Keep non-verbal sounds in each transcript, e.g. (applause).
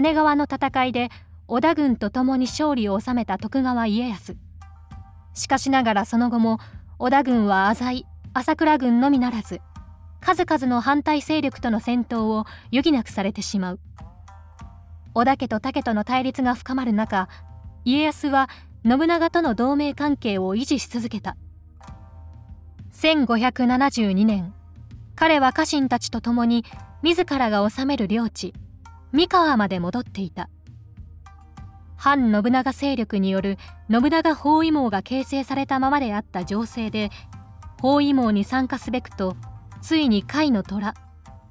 姉川の戦いで織田軍と共に勝利を収めた徳川家康。しかしながらその後も織田軍は浅井朝倉軍のみならず数々の反対勢力との戦闘を余儀なくされてしまう。織田家と武との対立が深まる中家康は信長との同盟関係を維持し続けた。1572年彼は家臣たちと共に自らが治める領地三河まで戻っていた。反信長勢力による信長包囲網が形成されたままであった情勢で包囲網に参加すべくとついに甲斐の虎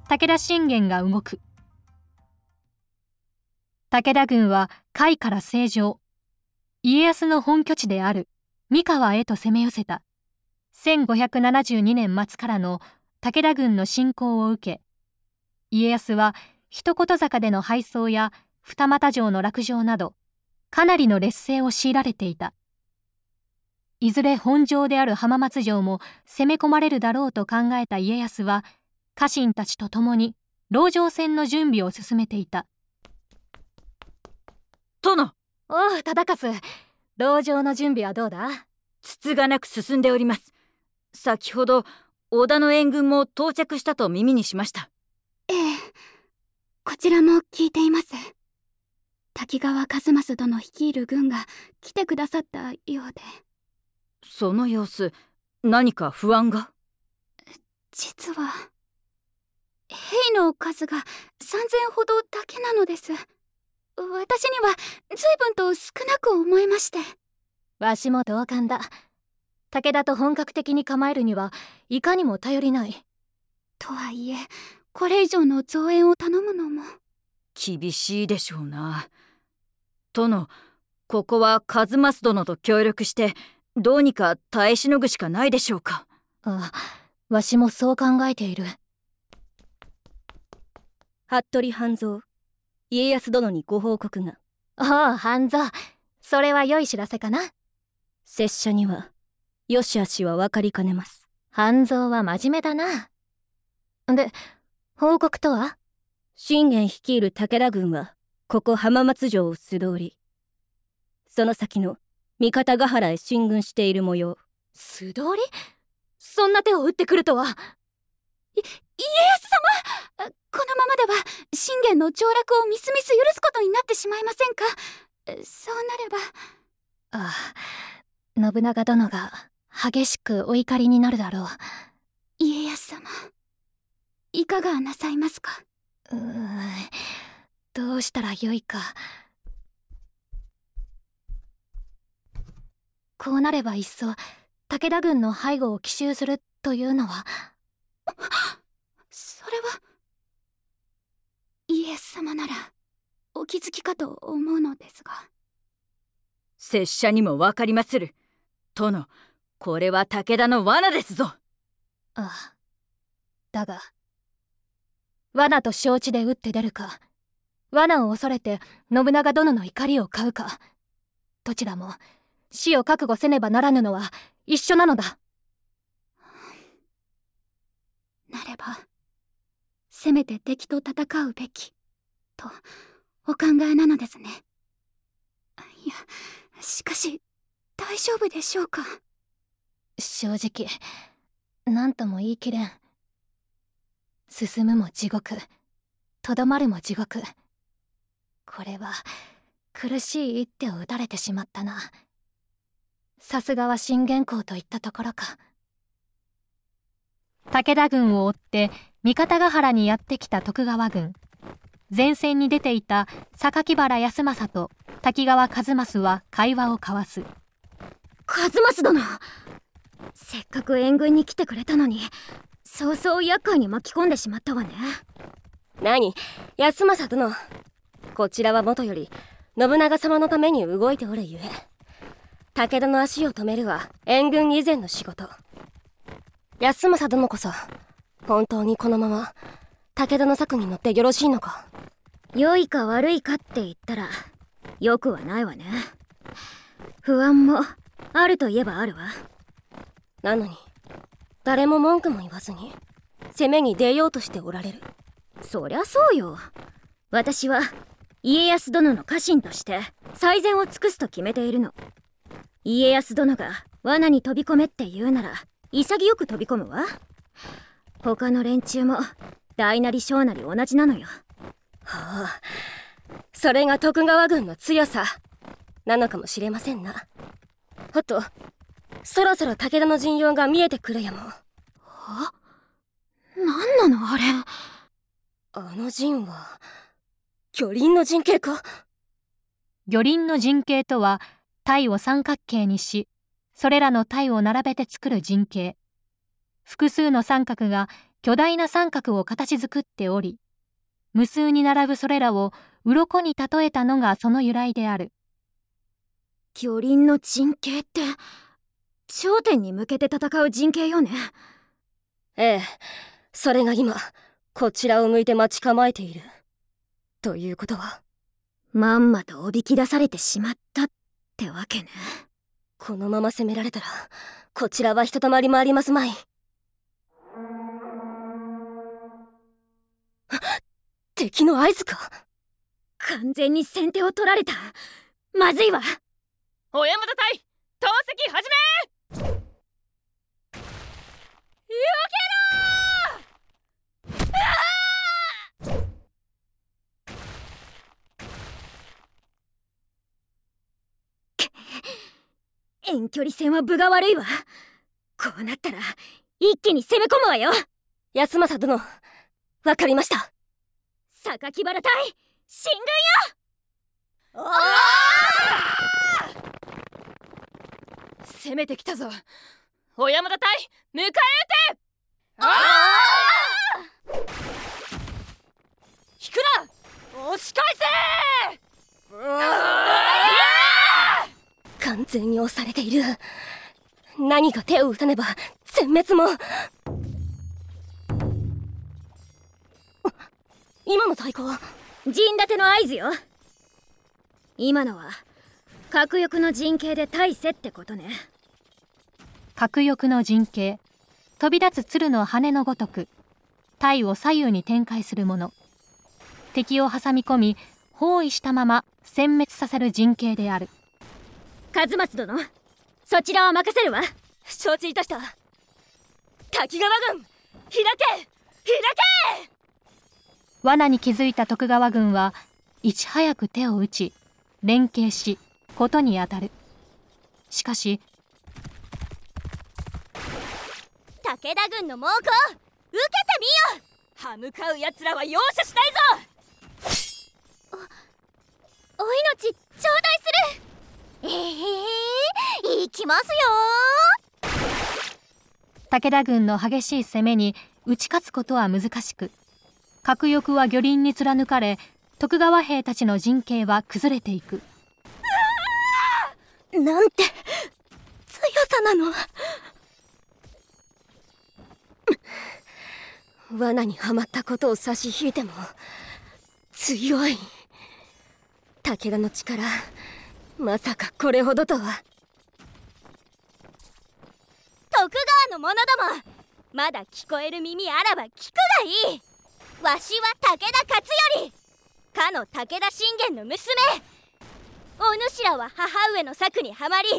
武田信玄が動く。武田軍は甲斐から西上家康の本拠地である三河へと攻め寄せた。1572年末からの武田軍の侵攻を受け家康は一言坂での配送や二俣城の落城などかなりの劣勢を強いられていた。いずれ本城である浜松城も攻め込まれるだろうと考えた家康は家臣たちと共に籠城戦の準備を進めていた。殿。おう忠勝。籠城の準備はどうだ？つつがなく進んでおります。先ほど織田の援軍も到着したと耳にしました。ええこちらも聞いています。滝川一益殿率いる軍が来てくださったようで。その様子何か不安が？実は兵の数が3,000ほどだけなのです。私には随分と少なく思えまして。わしも同感だ。武田と本格的に構えるにはいかにも頼りない。とはいえこれ以上の増援を頼むのも。厳しいでしょうな。殿ここは数増殿と協力してどうにか耐えしのぐしかないでしょうか。ああわしもそう考えている。服部半蔵家康殿にご報告が。おう半蔵。それは良い知らせかな。拙者にはよしあしは分かりかねます。半蔵は真面目だな。で報告とは？信玄率いる武田軍はここ浜松城を素通り。その先の三方ヶ原へ進軍している模様。素通り？そんな手を打ってくるとは。家康様？このままでは信玄の上洛をみすみす許すことになってしまいませんか？そうなれば。ああ信長殿が激しくお怒りになるだろう。家康様いかがなさいますか？うーんどうしたらよいか。こうなればいっそ武田軍の背後を奇襲するというのは。それはイエス様ならお気づきかと思うのですが。拙者にも分かりまする。殿これは武田の罠ですぞ。ああだが罠と承知で打って出るか罠を恐れて信長殿の怒りを買うかどちらも死を覚悟せねばならぬのは一緒なのだ。なればせめて敵と戦うべきとお考えなのですね。いやしかし大丈夫でしょうか？正直何とも言い切れん進むも地獄。とどまるも地獄。これは苦しい一手を打たれてしまったな。さすがは信玄公といったところか。武田軍を追って三方ヶ原にやってきた徳川軍。前線に出ていた榊原康政と滝川一益は会話を交わす。一益殿！せっかく援軍に来てくれたのに。そうそう厄介に巻き込んでしまったわね。何？康政殿。こちらはもとより信長様のために動いておるゆえ。武田の足を止めるは援軍以前の仕事。康政殿こそ本当にこのまま武田の策に乗ってよろしいのか。良いか悪いかって言ったらよくはないわね。不安もあるといえばあるわ。なのに誰も文句も言わずに攻めに出ようとしておられる。そりゃそうよ。私は家康殿の家臣として最善を尽くすと決めているの。家康殿が罠に飛び込めって言うなら潔く飛び込むわ。他の連中も大なり小なり同じなのよ。はあ。それが徳川軍の強さ。なのかもしれませんな。おっとそろそろ武田の陣容が見えてくるやも。あ何なのあれ？あの陣は魚鱗の陣形か。魚鱗の陣形とは体を三角形にしそれらの体を並べて作る陣形。複数の三角が巨大な三角を形作っており無数に並ぶそれらを鱗に例えたのがその由来である。魚鱗の陣形って頂点に向けて戦う陣形よね。ええ。それが今こちらを向いて待ち構えている。ということは。まんまとおびき出されてしまったってわけね。このまま攻められたらこちらはひとたまりもありますまい。敵の合図か？完全に先手を取られた。まずいわ。小山田隊投石始め (laughs) 遠距離戦は分が悪いわ。こうなったら一気に攻め込むわよ。安政殿わかりました。榊原隊進軍よ。攻めてきたぞ。小山田隊迎え撃て！引くな！押し返せ！完全に押されている。何か手を打たねば全滅も。あ今の太鼓は？陣立ての合図よ。今のは核翼の陣形で大勢ってことね。核翼の陣形。飛び立つ鶴の羽のごとく体を左右に展開するもの。敵を挟み込み包囲したまま殲滅させる陣形である。和松殿そちらは任せるわ。承知いたした。滝川軍開け開け！罠に気づいた徳川軍はいち早く手を打ち連携しことに当たる。しかし武田軍の猛攻！受けてみよ歯向かう奴らは容赦しないぞ！お命頂戴する！ええー、行きますよ！武田軍の激しい攻めに打ち勝つことは難しく核翼は魚鱗に貫かれ徳川兵たちの陣形は崩れていくなんて強さなの。罠にはまったことを差し引いても強い武田の力まさかこれほどとは。徳川の者どもまだ聞こえる耳あらば聞くがいい。わしは武田勝頼かの武田信玄の娘。お主らは母上の策にはまり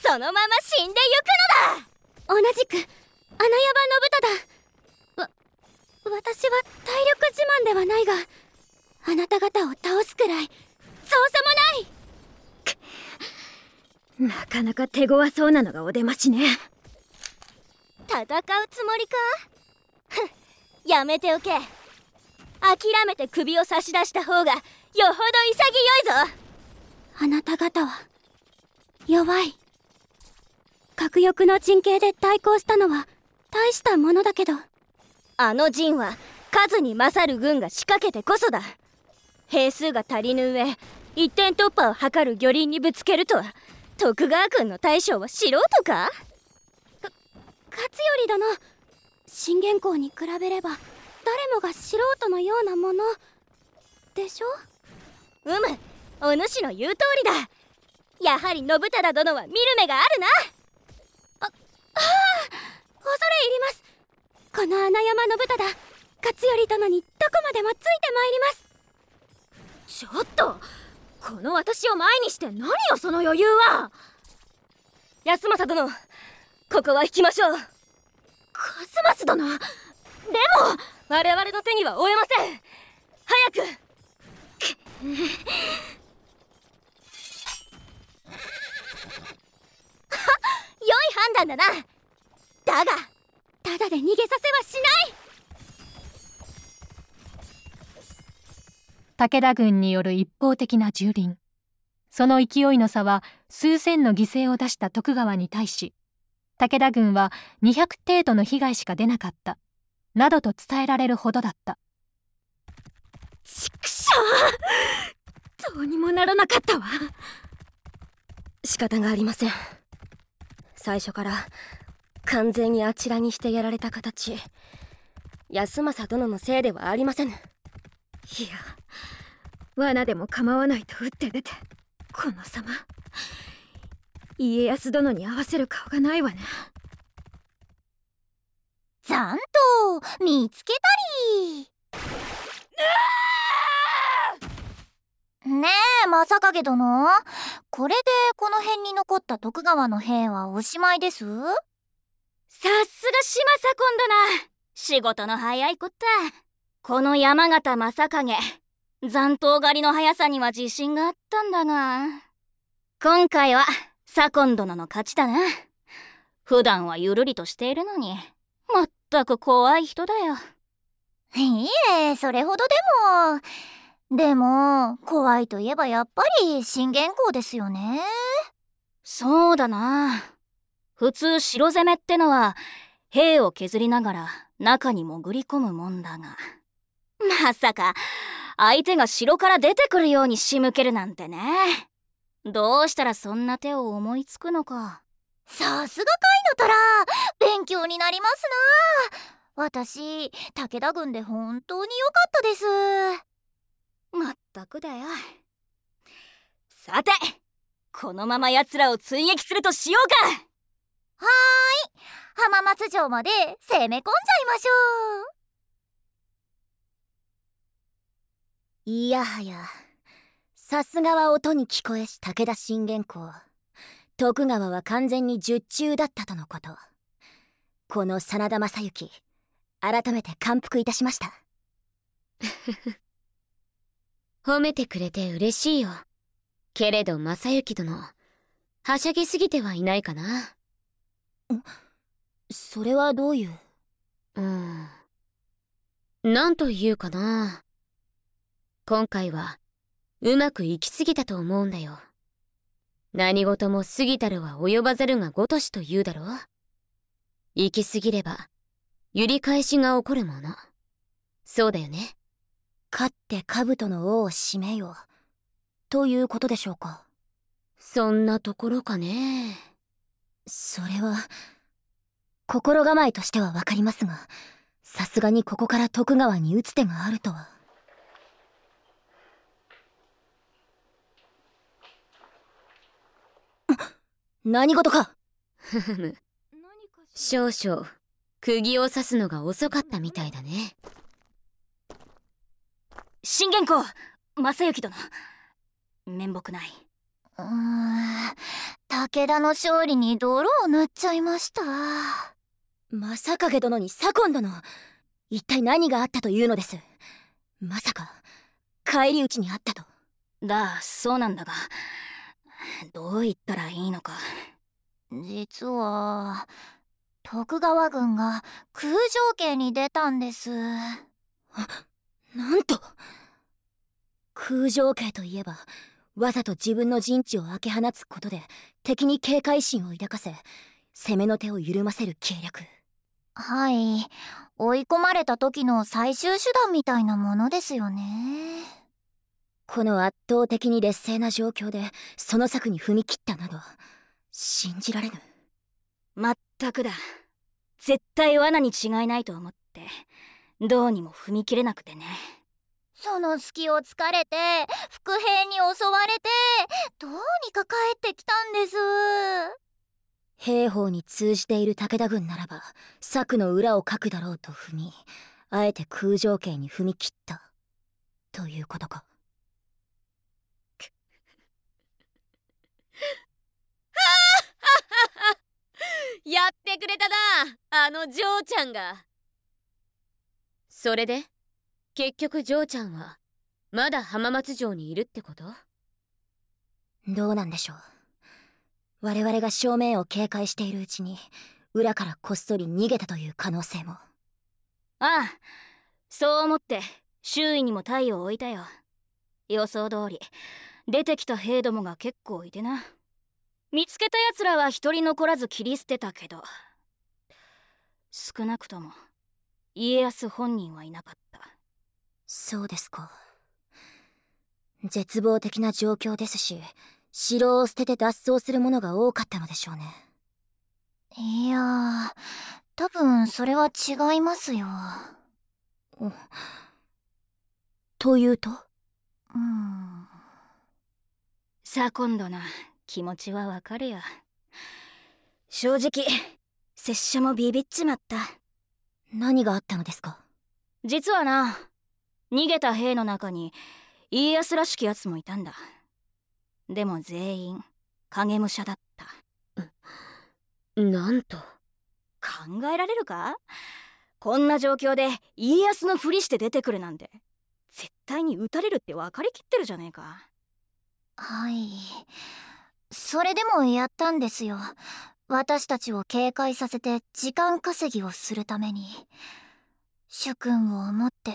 そのまま死んでゆくのだ。同じく穴山信忠。わ私は体力自慢ではないがあなた方を倒すくらいそうさもない。なかなか手強そうなのがお出ましね。戦うつもりか？(laughs) やめておけ。諦めて首を差し出した方がよほど潔いぞあなた方は弱い。核翼の陣形で対抗したのは大したものだけど。あの陣は数に勝る軍が仕掛けてこそだ。兵数が足りぬ上一点突破を図る魚鱗にぶつけるとは。徳川軍の大将は素人か？勝頼殿。信玄公に比べれば誰もが素人のようなもの。でしょ？うむお主の言う通りだ。やはり信忠殿は見る目があるな。あああ恐れ入ります。この穴山信忠勝頼殿にどこまでもついてまいります。ちょっとこの私を前にして何よその余裕は。安政殿ここは引きましょう。カズマス殿でも我々の手には負えません。早く良い判断だな。だがただで逃げさせはしない。武田軍による一方的な蹂躙。その勢いの差は数千の犠牲を出した徳川に対し武田軍は200程度の被害しか出なかった。などと伝えられるほどだった。ちくしょう。どうにもならなかったわ。仕方がありません最初から完全にあちらにしてやられた形。安政殿のせいではありませぬいや罠でも構わないと打って出てこの様。家康殿に合わせる顔がないわね。残と見つけたりねえ正影殿。これでこの辺に残った徳川の兵はおしまいです？さすが島左近殿。仕事の早いこった。この山形正景残党狩りの速さには自信があったんだが。今回は左近殿の勝ちだな。普段はゆるりとしているのにまったく怖い人だよ。いいえそれほどでもでも怖いといえばやっぱり信玄公ですよね。そうだな。普通城攻めってのは兵を削りながら中に潜り込むもんだが。まさか相手が城から出てくるように仕向けるなんてね。どうしたらそんな手を思いつくのか。さすが甲斐の虎。勉強になりますな。私武田軍で本当に良かったですまったくだよさてこのまま奴らを追撃するとしようか。はーい。浜松城まで攻め込んじゃいましょう。いやはやさすがは音に聞こえし武田信玄公。徳川は完全に術中だったとのこと。この真田正幸改めて感服いたしました。(laughs) 褒めてくれて嬉しいよ。けれど正幸殿はしゃぎすぎてはいないかな。それはどういう？うん。なんというかな。今回はうまくいきすぎたと思うんだよ。何事も過ぎたるは及ばざるがごとしと言うだろ行き過ぎれば揺り返しが起こるもの。そうだよね勝って兜の尾を締めよう。ということでしょうか。そんなところかね。それは心構えとしてはわかりますがさすがにここから徳川に打つ手があるとは。何事か。ふふむ。少々釘を刺すのが遅かったみたいだね信玄公正幸殿。面目ない。うーん武田の勝利に泥を塗っちゃいました。正景殿に左近殿。一体何があったというのです。まさか返り討ちにあったと。だそうなんだが。どう言ったらいいのか。実は徳川軍が空城計に出たんですなんと。空城計といえばわざと自分の陣地を開け放つことで敵に警戒心を抱かせ攻めの手を緩ませる計略。はい。追い込まれた時の最終手段みたいなものですよね。この圧倒的に劣勢な状況でその策に踏み切ったなど信じられぬ。まったくだ。絶対罠に違いないと思ってどうにも踏み切れなくてね。その隙を突かれて伏兵に襲われてどうにか帰ってきたんです？兵法に通じている武田軍ならば策の裏をかくだろうと踏みあえて空城計に踏み切った。ということか。(laughs) やってくれたなあの嬢ちゃんが。それで？結局嬢ちゃんはまだ浜松城にいるってこと？どうなんでしょう。我々が正面を警戒しているうちに裏からこっそり逃げたという可能性も。ああそう思って。周囲にも太陽を置いたよ。予想通り出てきた兵どもが結構いてな。見つけた奴らは一人残らず切り捨てたけど。少なくとも家康本人はいなかった。そうですか。絶望的な状況ですし城を捨てて脱走する者が多かったのでしょうね。いやー多分それは違いますよ。というと？うん。さあ今度な。気持ちはわかるよ。正直拙者もビビっちまった何があったのですか？実はな逃げた兵の中に家康らしきやつもいたんだ。でも全員影武者だった。なんと。考えられるか？こんな状況で家康のふりして出てくるなんて。絶対に撃たれるって分かりきってるじゃねえか。はい。それでもやったんですよ私たちを警戒させて時間稼ぎをするために主君を思って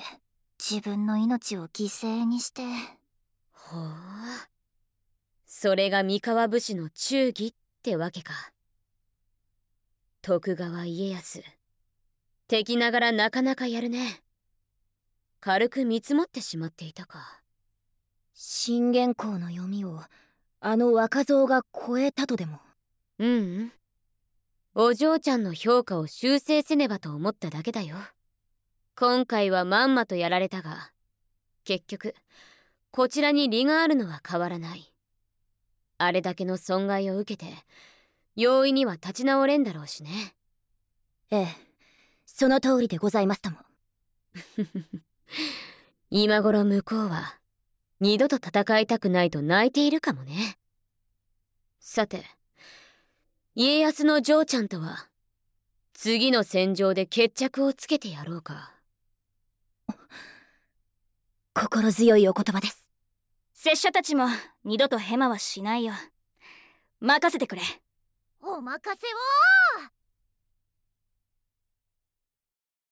自分の命を犠牲にして。ほう。それが三河武士の忠義ってわけか。徳川家康敵ながらなかなかやるね。軽く見積もってしまっていたか。信玄公の読みをあの若造が超えたとでも。ううんお嬢ちゃんの評価を修正せねばと思っただけだよ。今回はまんまとやられたが結局こちらに利があるのは変わらない。あれだけの損害を受けて容易には立ち直れんだろうしね。ええその通りでございますとも。(laughs) 今頃向こうは二度と戦いたくないと泣いているかもね。さて家康の嬢ちゃんとは次の戦場で決着をつけてやろうか。心強いお言葉です。拙者たちも二度とヘマはしないよ任せてくれ。お任せを